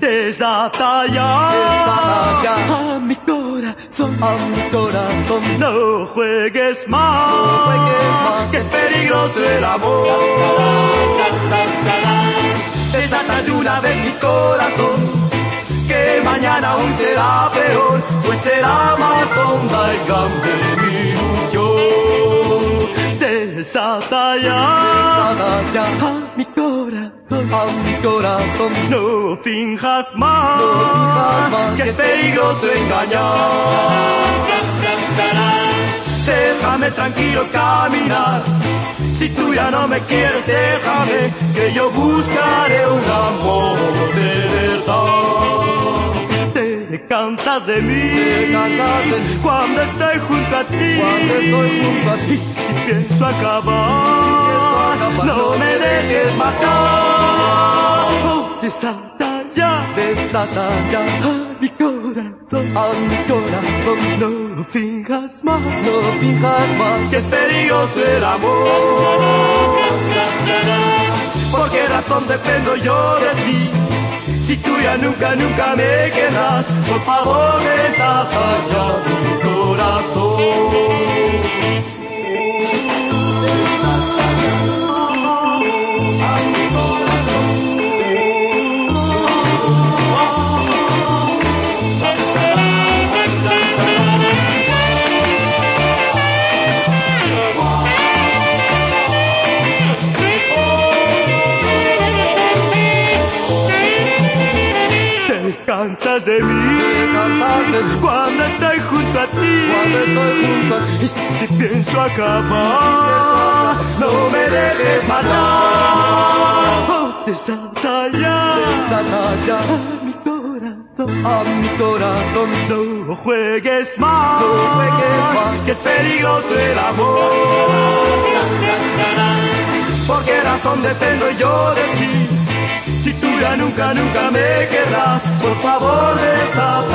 Desata ya, Desata ya. a mi corazón. a mi corazón. No juegues más, No juegues más. que es peligroso el amor. Desata de una vez mi corazón, que mañana aún será peor, pues será más Desata ya, Desata ya. a mi corazón. a mi corazón. No finjas más, No finjas más, que es peligroso engañar. Déjame tranquilo caminar, si tú ya no me quieres déjame, que yo buscaré un amor de verdad. Te cansas de mí, Cuando estoy junto a ti, Cuando estoy junto a ti. si pienso acabar, acabar, no me dejes matar. Oh, desata ya Desata ya. a mi corazón. a mi corazón. No finjas más, No finjas más. que es peligroso el amor. ¿Por qué razón dependo yo de ti? Si tú ya nunca, nunca me quedas, por favor desata cansas de mí cuando estoy junto a ti. Si pienso acabar, no me dejes matar. Desata ya Desata ya. a mi corazón. a mi corazón. No juegues más, No juegues más. que es peligroso el amor. ¿Por qué razón dependo yo de ti? Si tú ya nunca, nunca me querrás, por favor desata